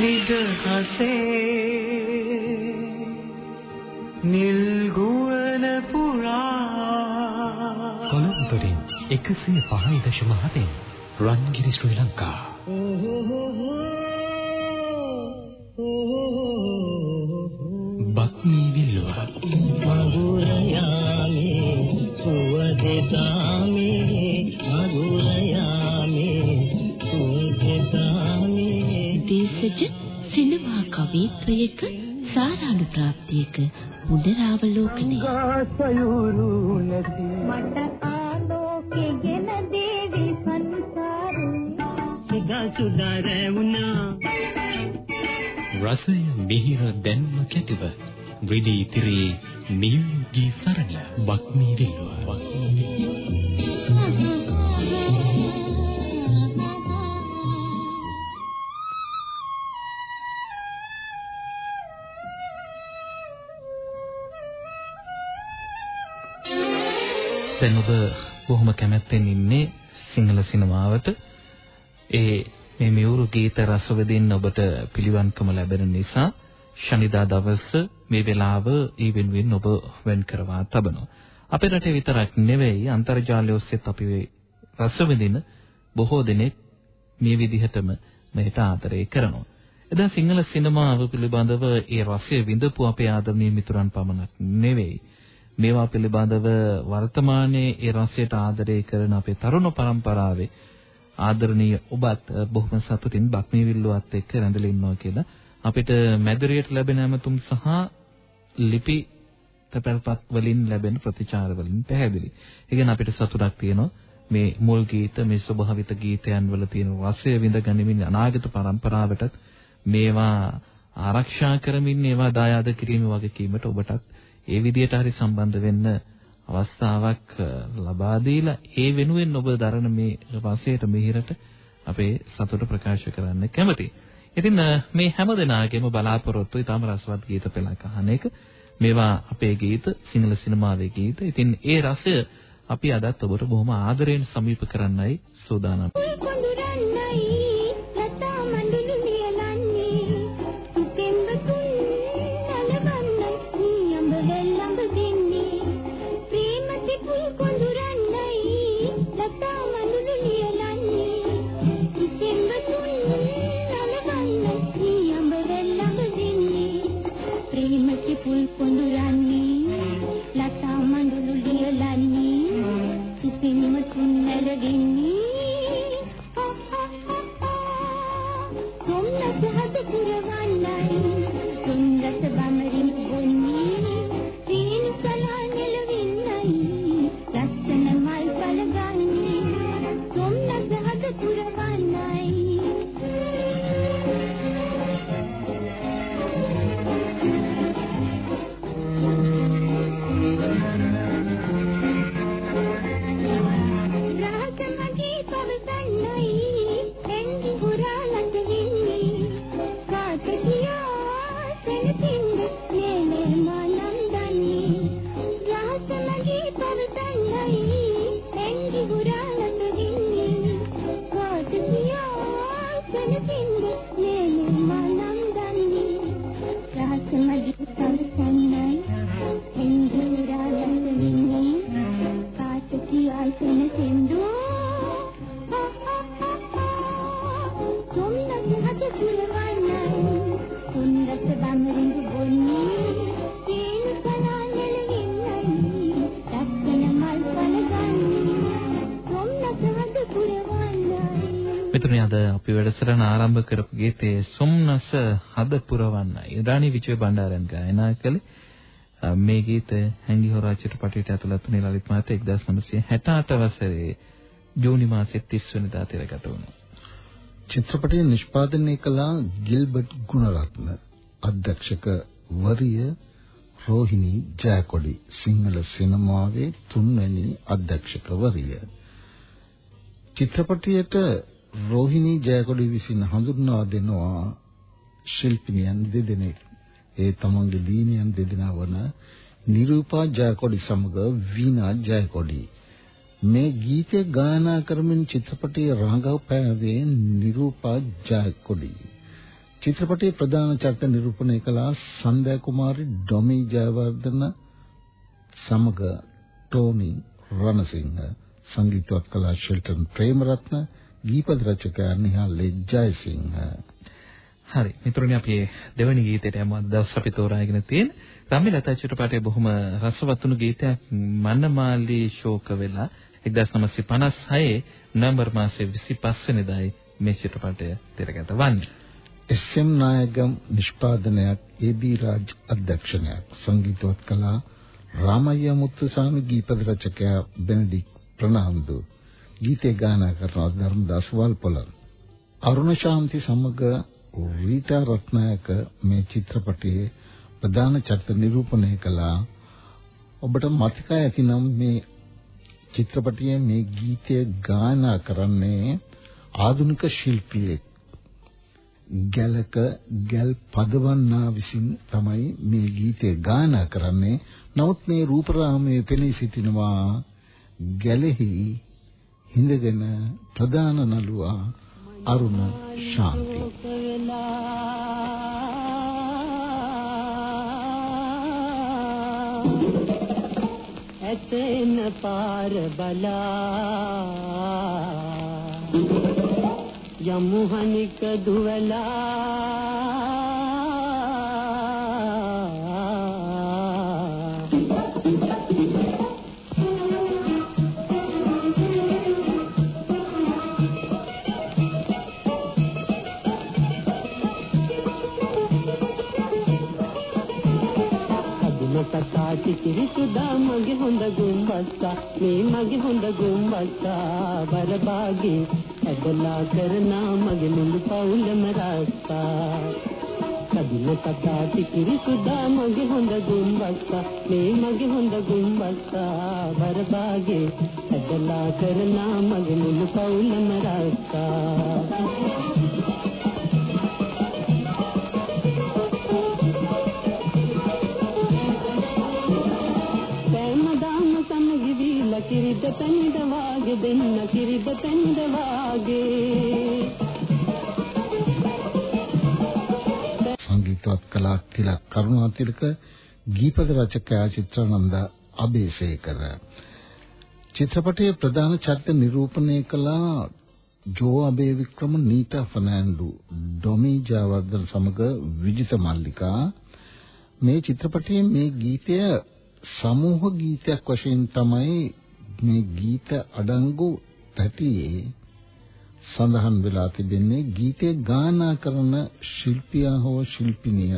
නිදහසේ නිල් ගුවන පුරා කොළඹින් 105.7 රන්ගිරි ශ්‍රී ලංකා. දැන් ඔබ බොහොම කැමැත්තෙන් ඉන්නේ සිංහල සිනමාවට. ඒ මේ මියුරු ගීත රස විඳින්න ඔබට පිළිවන්කම ලැබෙන නිසා ශනිදා දවස මේ වෙලාව ඊ වෙනුවෙන් ඔබ වෙන් කරවා තබනවා. අපේ රටේ විතරක් නෙවෙයි අන්තර්ජාලය ඔස්සේත් අපි රස විඳින බොහෝ දෙනෙක් මේ විදිහටම මෙයට ආදරය කරනවා. එදා සිංහල සිනමාව පිළිබඳව ඒ රසය විඳපු අපේ ආදරණීය මිතුරන් පමණක් නෙවෙයි මේවා පිළිබඳව වර්තමානයේ ඒ රසයට ආදරය කරන අපේ තරුණ පරම්පරාවේ ආදරණීය ඔබත් බොහොම සතුටින් බක්මී විල්ලුවත් එක්ක රැඳලා ඉන්නවා කියලා අපිට මැදිරියට ලැබෙන ඇමතුම් සහ ලිපි තපල්පත් වලින් ලැබෙන ප්‍රතිචාර වලින් පැහැදිලි. ඒ කියන්නේ අපිට සතුටක් තියෙනවා මේ මුල් ගීත මේ ස්වභාවිත ගීතයන් වල තියෙන රසය විඳ ගනිමින් අනාගත පරම්පරාවටත් මේවා ආරක්ෂා කරමින් ඒවා දායාද කිරීම වගකීමට ඔබටත් ඒ විදියට හරි සම්බන්ධ වෙන්න අවස්ථාවක් ලබා දීලා ඒ වෙනුවෙන් ඔබ දරන මේ රසයට මිහිරට අපේ සතුට ප්‍රකාශ කරන්න කැමතියි. ඉතින් මේ හැම දිනාගෙම බලාපොරොත්තු ඊටම රසවත් ගීත පෙළක් අහන එක. මේවා අපේ ගීත සිංහල සිනමාවේ ගීත. ඉතින් ඒ රසය අපි අදත් ඔබට බොහොම ආදරයෙන් සමීප කරන්නයි සූදානම්. අද අපි වැඩසටහන ආරම්භ කරපු ගීතයේ සොම්නස හද පුරවන්නයි රාණි විජය බණ්ඩාරයන් ගායනා කළේ. අ, මේ ගීතය හැංගි හොරා චිත්‍රපටයට ඇතුළත් වුණේ ලලිත් මහතා 1968 වසරේ ජූනි මාසයේ 30 වෙනිදා තිරගත වුණා. චිත්‍රපටය නිෂ්පාදනය කළ ගිල්බර්ට් ගුණරත්න අධ්‍යක්ෂකවරිය රෝහිණී ජයකොඩි සිංහල සිනමාවේ තුන්වැනි අධ්‍යක්ෂකවරිය චිත්‍රපටයට රෝහිණී ජයකොඩි විසින් හඳුන්වා දෙනවා ශිල්පිනියන් දෙදෙනෙක්. ඒ තමන්ගේ දීනියන් දෙදෙනා වන නිරූපා ජයකොඩි සමග වීණා ජයකොඩි. මේ ගීතය ගායනා කරමින් චිත්‍රපටයේ රඟපෑවේ නිරූපා ජයකොඩි. චිත්‍රපටයේ ප්‍රධාන චරිත නිරූපණය කළ සන්දෑ කුමාරි ඩොමි ජයවර්ධන සමග ටෝනි රණසිංහ. සංගීතවත් කලා ෂෙල්ටන් ප්‍රේමරත්න. ගීපද රචකයා නිහාල් ජයසිංහ හරි මිතුරුනි අපි දෙවැනි ගීතයට යමු අද දවස් අපි තෝරාගෙන තියෙන රම්මි ලතා චිත්‍රපටයේ බොහොම රසවත් වුණු ගීතයක් මන්නමාලී ශෝක වෙලා 1956 නොවැම්බර් මාසයේ 25 වෙනිදායි මේ චිත්‍රපටය තිරගත වන්නේ. S M. නායකම් නිෂ්පාදනයක් ඒ.බී. රාජ් අධ්‍යක්ෂණයක් සංගීතවත් කලා රාමయ్య මුත්තුසාමි ගීපද රචකයා බෙනඩික් ප්‍රනාන්දු ගීතේ ගායනා කරන ධර්මදාස් වල්පොල අරුණ ශාන්ති සමග රීටා රත්නායක මේ චිත්‍රපටයේ ප්‍රධාන චරිත නිරූපණය කළා. ඔබට මතක ඇතිනම් මේ චිත්‍රපටයේ මේ ගීතය ගායනා කරන්නේ ආධුනික ශිල්පියෙක්. ගැලක ගැල් පදවන්නා විසින් තමයි මේ ගීතය ගායනා කරන්නේ. නමුත් මේ රූපරාමයේ පෙනී සිටිනවා ගැලෙහි හිඳගෙන ප්‍රධාන නළුවා අරුණ ශාන්ති. ඇතෙන පාර බලා යමු හනික දුවලා අදින ගුම්බස්සා බරබාගේ ඇදලා කරනා මගේ මුළු පවුලම රස්සා. අදින සතාටි කිරිසුදා මගේ හොඳ ගුම්බස්සා මේ මගේ හොඳ ගුම්බස්සා බරබාගේ ඇදලා කරනා මගේ මුළු පවුලම රස්සා. සමගිවිලා කිරිද පැන්ද වාගේ දෙන්න කිරිද පැන්ද වාගේ සංගීතවත් කලා තිලක් කරුණාතිලක ගීපද රචකයා චිත්‍රානන්ද අබේසේකර චිත්‍රපටයේ ප්‍රධාන චරිත නිරූපණය කළ ජෝ අබේ වික්‍රම නීතා ෆර්නෑන්ඩු ඩොමි ජයවර්ධන සමග විජිත මල්ලිකා මේ චිත්‍රපටයේ මේ ගීතය සමූහ ගීතයක් වශයෙන් තමයි මේ ගීත අඩංගු පැටියේ සඳහන් වෙලා තිබෙන්නේ ගීතේ ගායනා කරන ශිල්පියා හෝ ශිල්පිනිය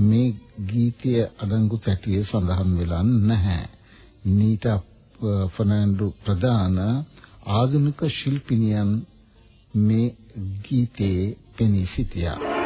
මේ ගීතය අඩංගු පැටියේ සඳහන් වෙලා නැහැ. නීතා ෆර්නෑන්ඩු ප්‍රධාන ආධුනික ශිල්පිනියන් මේ ගීතේ පෙනී සිටියා.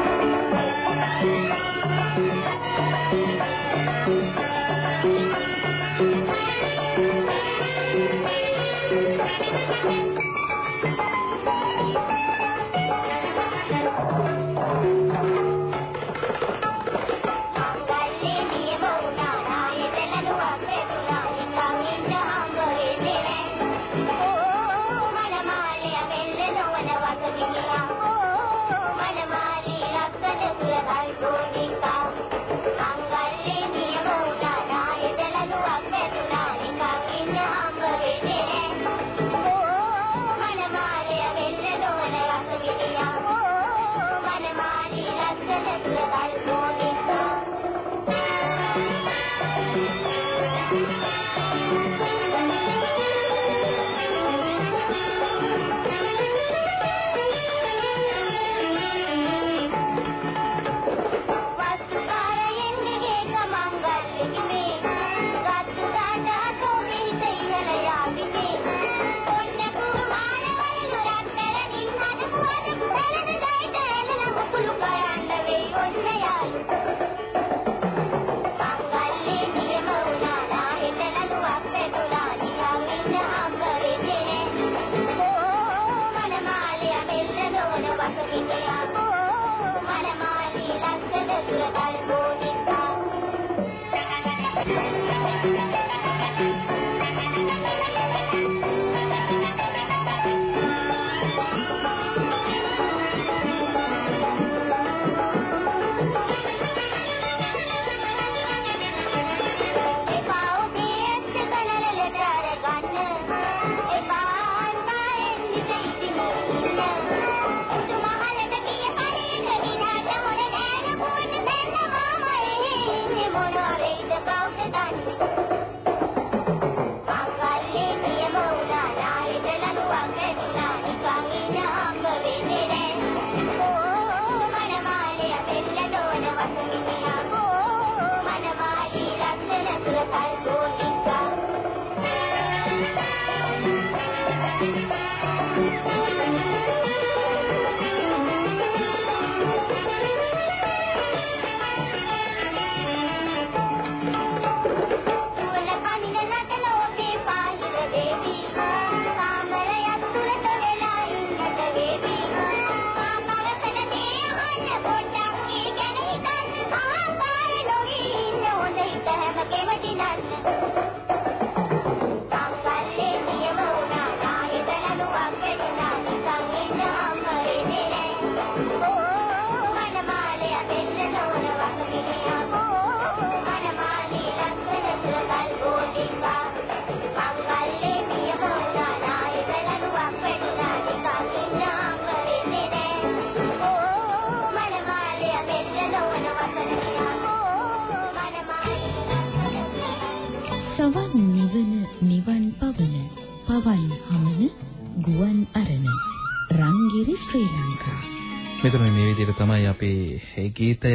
මෙතන මේ විදිහට තමයි අපි මේ ගීතය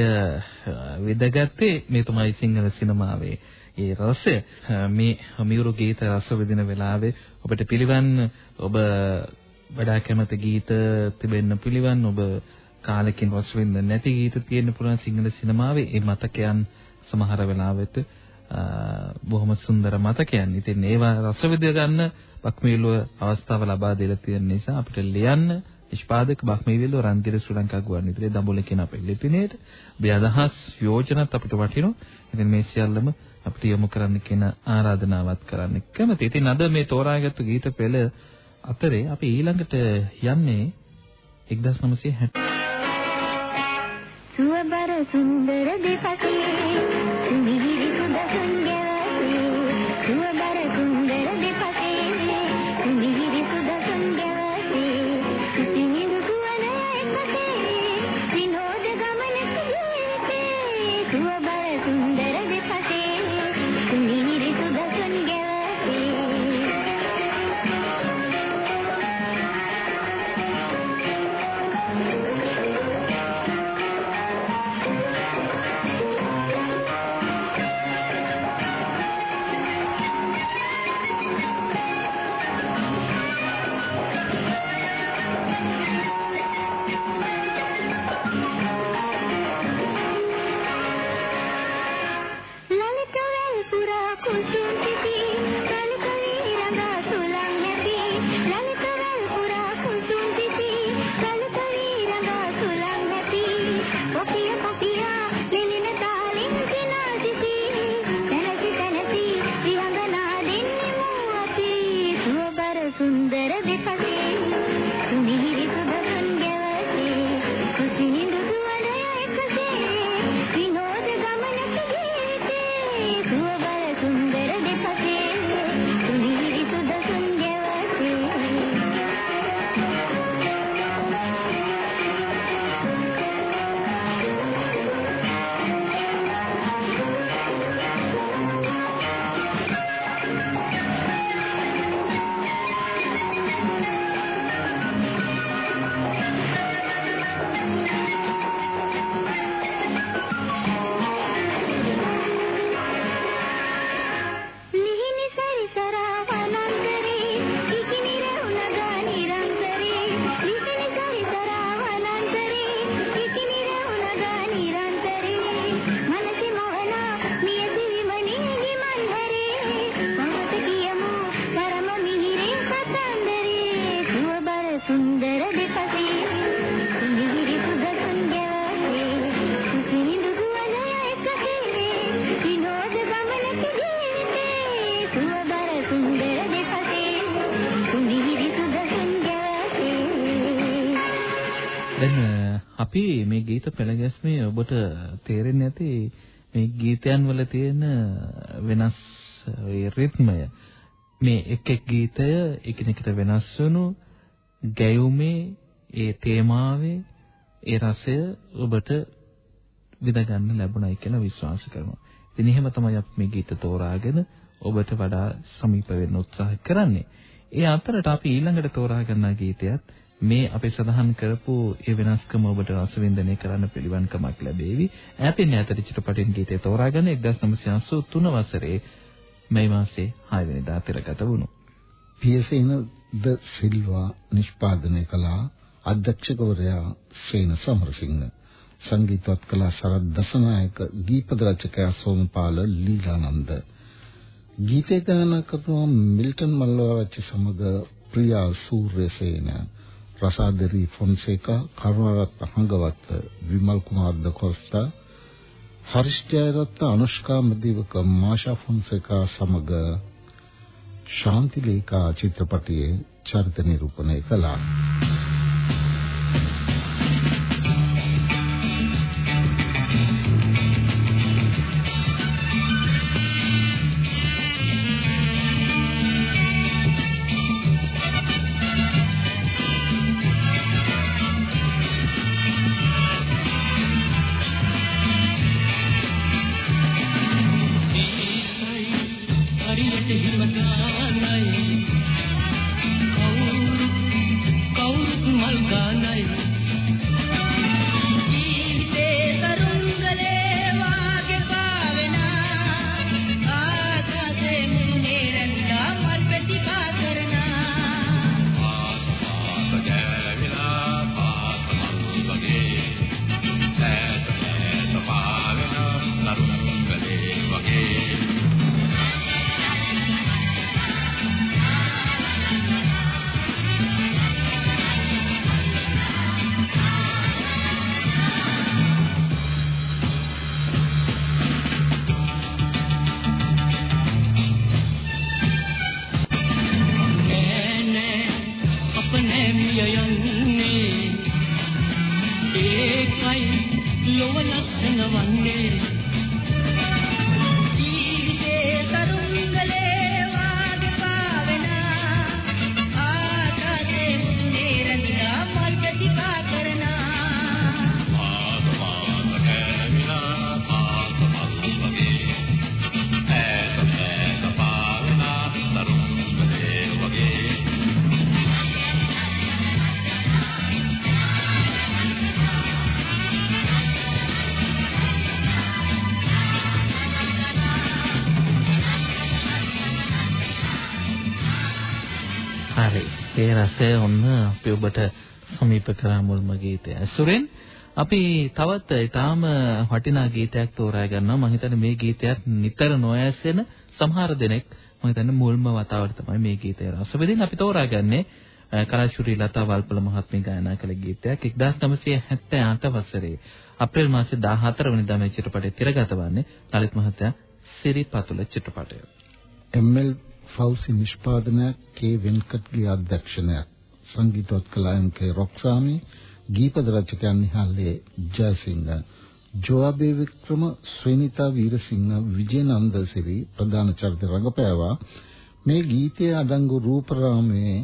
විදගත්තේ. මේ තමයි සිංහල සිනමාවේ ඒ රසය. මේ මියුරු ගීත රස විඳින වෙලාවේ ඔබට පිළිවන් ඔබ වඩා කැමති ගීත තිබෙන්න පිළිවන්. ඔබ කාලෙකින් රස විඳින්න නැති ගීත තියෙන්න පුළුවන් සිංහල සිනමාවේ. ඒ මතකයන් සමහර වෙලාවට බොහොම සුන්දර මතකයන්. ඉතින් ඒවා රස විඳ ගන්න බක්මීලුව අවස්ථාව ලබා දෙලා තියෙන නිසා අපිට ලියන්න නිෂ්පාදක බක්මීවිල්ලෝ රන්දිර ශ්‍රී ලංකා ගුවන්විදුලියේ දඹුල්ල කියන අපේ ලිපිනේට ඔබේ අදහස් යෝජනාත් අපිට වටිනවා. ඉතින් මේ සියල්ලම අපිට යොමු කරන්න කියන ආරාධනාවක් කරන්න කැමතියි. ඉතින් අද මේ තෝරාගත්තු ගීත පෙළ අතරේ අපි ඊළඟට යන්නේ 1960 සුවබර සුන්දර දෙපසේ මිහිරි සුද සුන්දරසේ සුවබර මේ ගීත පෙළ ගැස්මේ ඔබට තේරෙන්නේ නැති මේ ගීතයන් වල තියෙන වෙනස් ඒ රිද්මය මේ එක් එක් ගීතය එකිනෙකට වෙනස් වුණු ගැයුමේ ඒ තේමාවේ ඒ රසය ඔබට විඳ ගන්න ලැබුණයි කියලා විශ්වාස කරනවා. ඉතින් එහෙම තමයි අපි මේ ගීත තෝරාගෙන ඔබට වඩා සමීප වෙන්න උත්සාහ කරන්නේ. ඒ අතරට අපි ඊළඟට තෝරා ගන්නා ගීතයත් මේ අපි සඳහන් කරපු ඒ වෙනස්කම ඔබට රස වින්දනය කරන්න පිළිවන්කමක් ලැබේවි. ඈතින් ඈතට චිත්‍රපටින් ගීතය තෝරාගෙන 1983 වසරේ මේ මාසේ 6 වෙනිදා තිරගත වුණු. පියසේන ද සිල්වා නිෂ්පාදනය කළ අධ්‍යක්ෂකවරයා සේන සමරසිංහ සංගීතවත් කළ සරත් දසනායක දීපද රචකයා සෝමපාල ලීලානන්ද ගීතය ගායනා කරන මිල්ටන් මල්ලවච්චි සමග ප්‍රියා සූර්යසේන රසාදරි ෆොන්සේකා කරුණාරත්න හංගවත්ත විමල් කුමාර් ද කොස්තා හරිෂ් ජයරත්න අනුෂ්කා මදිවක මාෂා ෆොන්සේකා සමග ශාන්තිලේකා චිත්‍රපටයේ චරිත නිරූපණය කළා. ලොව ලස්සන ඒ රසය ඔන්න අපි ඔබට සමීප කරා මුල්ම ගීතය. සුරෙන් අපි තවත් ඊටාම වටිනා ගීතයක් තෝරා ගන්නවා. මම හිතන්නේ මේ ගීතයත් නිතර නොඇසෙන සමහර දෙනෙක් මම හිතන්නේ මුල්ම වතාවට තමයි මේ ගීතය රස විඳින්න අපි තෝරාගන්නේ. කලාශූරී ලතා වල්පල මහත්මිය ගායනා කළ ගීතයක් 1978 වසරේ අප්‍රේල් මාසේ 14 වෙනිදා මේ චිත්‍රපටය තිරගත වන්නේ ලලිත් මහත්තයා සිරිපතුල චිත්‍රපටය. එම්.එල්. ෆෞසි නිෂ්පාදනයක් කේ වෙන්කට්ගේ අධ්‍යක්ෂණයක් සංගීතවත් කළ එම්.කේ රොක්සාමි ගීපද රචකයන් නිහාල්ලේ ජයසිංහ. ජෝබේ වික්‍රම ශ්‍රේනිතා වීරසිංහ විජේනන්ද සිරි ප්‍රධාන චරිත රඟපෑවා. මේ ගීතයේ අඩංගු රූපරාමයේ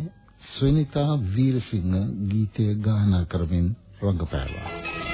ශ්‍රේනිතා වීරසිංහ ගීතය ගායනා කරමින් රඟපෑවා.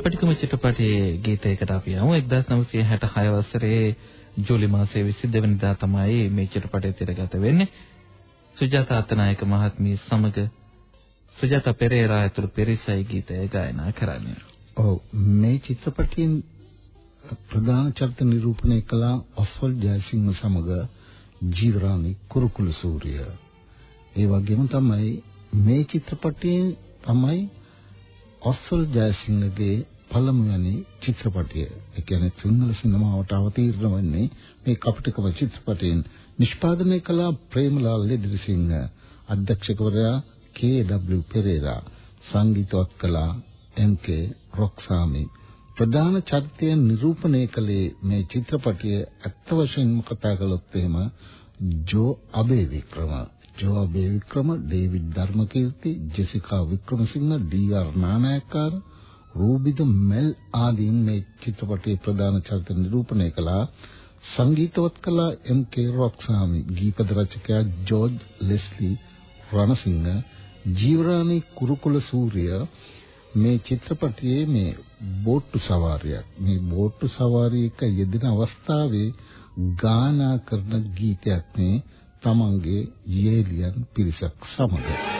කපටිකම චිත්‍රපටයේ ගීතයකට අපි යමු. 1966 වසරේ ජූලි මාසයේ 22 වෙනිදා තමයි මේ චිත්‍රපටය තිරගත වෙන්නේ. සුජාතා අත්තනායක මහත්මිය සමග සුජාතා පෙරේරා ඇතුළු පිරිසයි ගීතය ගායනා කරන්නේ. ඔව්. මේ චිත්‍රපටයෙන් ප්‍රධාන චරිත නිරූපණය කළ ඔස්වල් ජයසිංහ සමග ජීවරාණි කුරුකුළු සූර්ය. ඒ වගේම තමයි මේ චිත්‍රපටයේ තමයි ඔස්වල් ජයසිංහගේ පළමුවැනි චිත්‍රපටය. ඒ කියන්නේ සිංහල සිනමාවට අවතීර්ණ වෙන්නේ මේ කපටිකම චිත්‍රපටයෙන් නිෂ්පාදනය කළ ප්‍රේමලාල් ලෙඩසිංහ අධ්‍යක්ෂකවරයා කේ.ඩබ්ලිව් පෙරේරා සංගීතවත් කළා එම්.කේ රොක්සාමි. ප්‍රධාන චරිතය නිරූපණය කළේ මේ චිත්‍රපටයේ ඇත්ත වශයෙන්ම කතා කළොත් එහෙම Joe Abeywickrama Joe Abeywickrama David Dharmakeerthi Jessica Wickramasinghe D.R. Nanayakkara රූබිද මෙල් ආදීන් මේ චිත්‍රපටයේ ප්‍රධාන චරිත නිරූපණය කළා. සංගීතවත් කළා එම්.කේ රොක්සාමි ගීපද රචකයා George Leslie Ranasinghe Jeevarani Kurukulasuriya. මේ චිත්‍රපටයේ මේ බෝට්ටු සවාරියක් මේ බෝට්ටු සවාරියක යෙදෙන අවස්ථාවේ ගායනා කරන ගීතයක් මේ තමන්ගේ යෙලියන් පිරිසක් සමග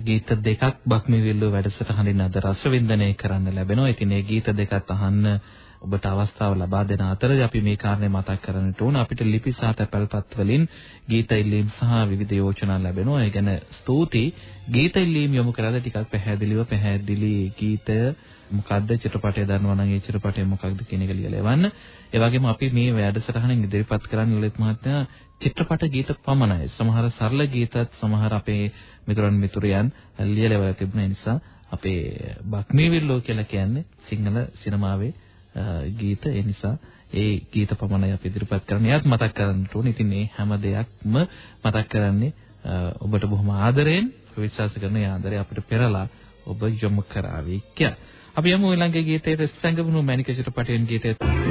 ගීත දෙකක් බක්මිවිල්ල වැඩසටහනින් අද රසවින්දනය කරන්න ලැබෙනවා. ඉතින් මේ ගීත දෙකත් අහන්න ඔබට අවස්ථාව ලබා දෙන අතරදී අපි මේ කාරණේ මතක් කරන්නට ඕන. අපිට ලිපි සහ තැපැල්පත් වලින් ගීත ඉල්ලීම් සහ විවිධ යෝජනා ලැබෙනවා. ඒ ගැන ස්තුතියි. ගීත ඉල්ලීම් යොමු කරලා ටිකක් පැහැදිලිව පැහැදිලි ගීතය මොකද්ද චිත්‍රපටය දන්නවා නම් ඒ චිත්‍රපටය මොකක්ද කියන එක ලියලා එවන්න. ඒ වගේම අපි මේ වැඩසටහනින් ඉදිරිපත් කරන්න ලලිත් මහත්මයා චිත්‍රපට ගීත පමණයි. සමහර සරල ගීතත් සමහර අපේ මිතුරන් මිතුරියන් ලියලා තිබුණ නිසා අපේ බක්මීවිල්ලෝ කියලා කියන්නේ සිංහල සිනමාවේ අ, ගීත. ඒ නිසා ඒ ගීත පමණයි අපි ඉදිරිපත් කරන්නේ. එයත් මතක් කරන්න ඕනේ. ඉතින් මේ හැම දෙයක්ම මතක් කරන්නේ අ, ඔබට බොහොම ආදරයෙන් විශ්වාස කරන ඒ ආදරය අපිට පෙරලා ඔබ යොමු කරાવી කියලා. අපි යමු ඊළඟ ගීතයේ සංගමුණු මැනික චිත්‍රපටයෙන් ගීතය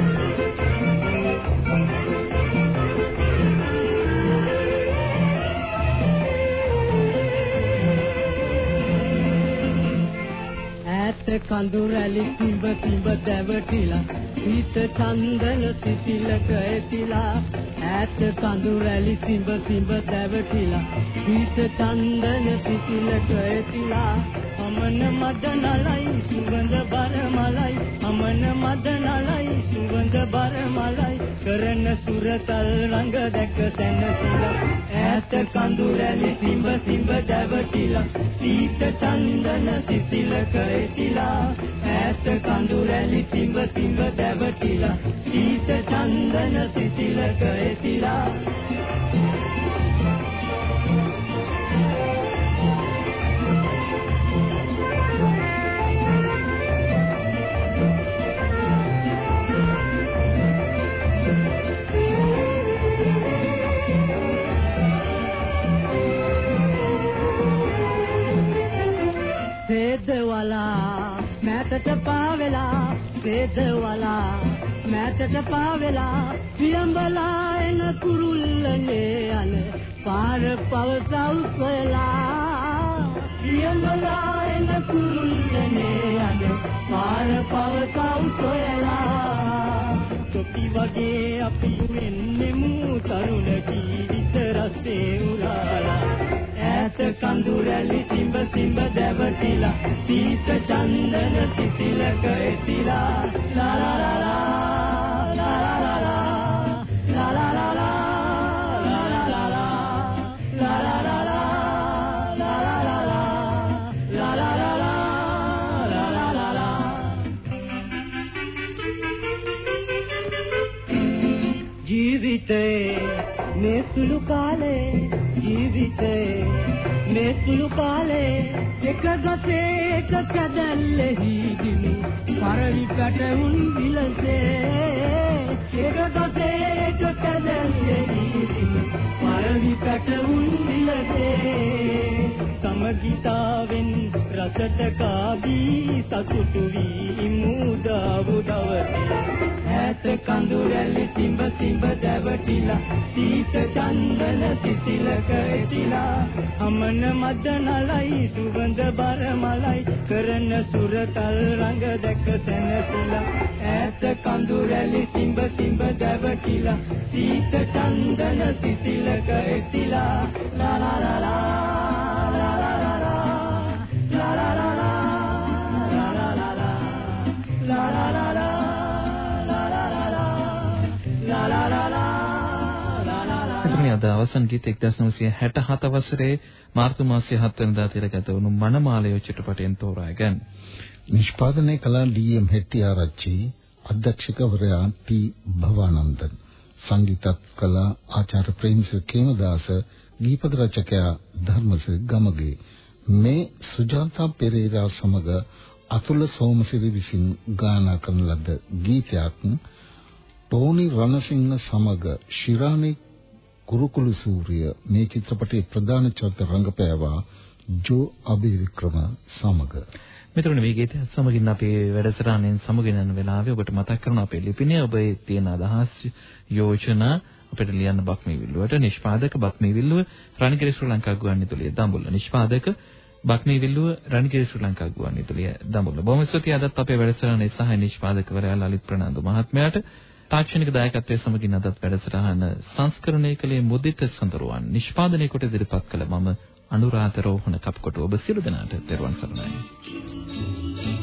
කඳු රැලි තිඹ තිඹ දැවටිලා හිත චන්දන සිසිලක ඇතිලා ඈත කඳු රැලි තිඹ තිඹ දැවටිලා හිත චන්දන සිසිලක ඇතිලා අමන මද නලයි සුගඳ බර මලයි. අමන මද නලයි සුගඳ බර මලයි. සුරතල් රංග දැක සැනසීලා. ඈත කඳු රැලි සිඹ සිඹ දැවටිලා සීත චන්දන සිසිලක එතිලා. ඈත කඳු රැලි සිඹ සිඹ දැවටිලා සීත චන්දන සිසිලක එතිලා. මෑතට පාවෙලා සේදවලා මෑතට පාවෙලා පියඹලා එන කුරුල්ලනේ යන පාර පවසව් සොයලා. පියඹලා එන කුරුල්ලනේ යන පාර පවසව් සොයලා. තොපි වගේ අපි වෙන්නෙමු තරුණ ජීවිත රස්සේ උරාලා. ඈත කඳු රැලි සිඹ සිඹ දැවටිලා සීත චන්දන සිසිලක එතිලා. ලා ලා ලා ලා. ජීවිතේ මේ සුළු කාලේ ජීවිතේ මේ සුළු කාලේ එක ගසේ එක කැදල්ලෙහි ගිනි පරවි පැටවුන් විලසේ. එක ගසේ එක කැදල්ලෙහි ගිනි පරවි පැටවුන් විලසේ. සමගිතාවෙන් රසට කාදී සතුටු වී මුදාවු දවසේ. ඈත කඳු රැලි සිඹ සිඹ දැවටිලා සීත චන්දන සිසිලක එතිලා අමන මද නලයි සුවඳ බර මලයි කරන සුරතල් රංග දැක සැනසලා. ඈත කඳු රැලි සිඹ සිඹ දැවටිලා සීත චන්දන සිසිලක එතිලා ලා ලා ලා ලා ලා ලා ලා ලා ලා ලා ලා. අද අවසන් ගීත 1967 වසරේ මාර්තු මාසයේ 7 වෙනිදා තිරගත වුණු මනමාලය චිත්‍රපටයෙන් තෝරාගෙන නිෂ්පාදනය කළ ඩී.එම්. හෙට්ටිආරච්චි අධ්‍යක්ෂකවරයා ටී භවානන්දන් සංගීතත් කළ ආචාර්ය ප්‍රේමසිරි කේමදාස ගීපද රචකයා ධර්මසිරි ගමගේ මේ සුජාතා පෙරේරා සමග අතුල සෝමසිරි විසින් ගායනා කරන ලද ගීතයක් ටෝනි රණසිංහ සමග ශිරානි කුරුකුළු සූර්ය මේ චිත්‍රපටයේ ප්‍රධාන චරිත රංගපෑවා ජෝ අබේවික්‍රම සමග. මෙතන මේ ගීතය සමගින් අපේ වැඩසටහනෙන් සමගින් යන වෙලාවේ ඔබට මතක් කරන අපේ ලිපිනේ ඔබේ තියෙන අදහස් යෝජනා අපිට ලියන්න බක්මී විල්ලුවට නිෂ්පාදක බක්මී විල්ලුව රණිගිරි ශ්‍රී ලංකා ගුවන්විදුලිය දඹුල්ල. නිෂ්පාදක බක්මී විල්ලුව රණිගිරි ශ්‍රී ලංකා ගුවන්විදුලිය දඹුල්ල. බොහොම ස්තුතියි. අදත් අපේ වැඩසටහනේ සහ නිෂ්පාදකවරයා ලලිත් ප්‍රනාන්දු මහත්මයාට තාක්ෂණික දායකත්වයේ සමගින් අදත් වැඩසටහන සංස්කරණය කළේ මුදිත සඳරුවන්. නිෂ්පාදනය කොට ඉදිරිපත් කළ මම අනුරාධ රෝහණ කප්කොට ඔබ සියලු දෙනාට තෙරුවන් සරණයි.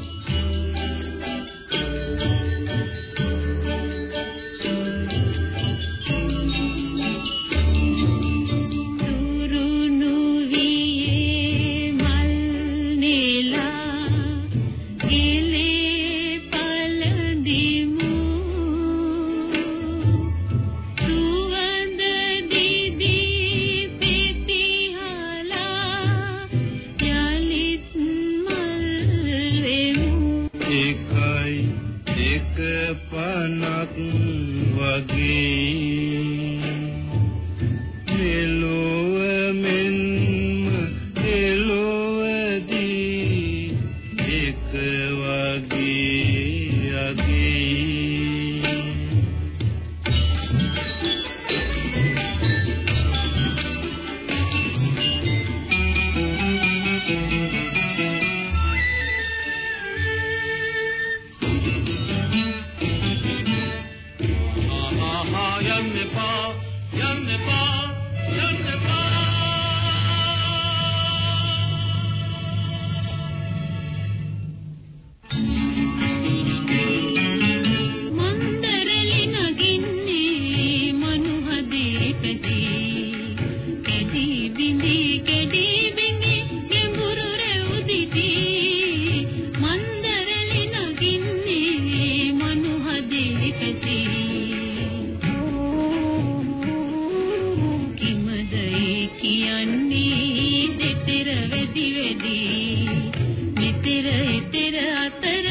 දී. නිතර ඊතර අතර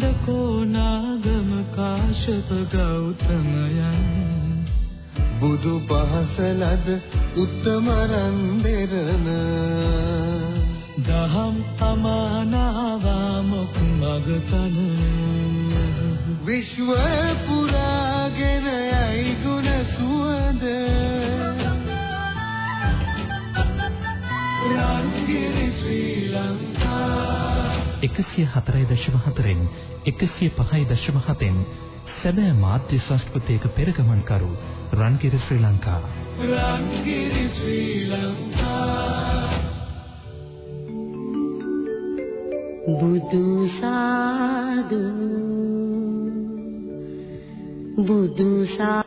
කඳ කොනාගම කාශ්‍යප ගෞතමයන්. බුදු පහසලද උත්තමරන් දෙරණ දහම් අමානාවා මොක් මගතන විශ්ව පුරාගෙන යයි ගුණ සුවඳ. රන්ගිරි ශ්‍රී ලංකා 104.4න් 105.7න් සැබෑ මාධ්‍ය සංස්කෘතියක පෙරගමන් කරු රන්ගිර ශ්‍රී ලංකා. රන්ගිරි ශ්‍රී ලංකා. බුදු සාදු. බුදු සා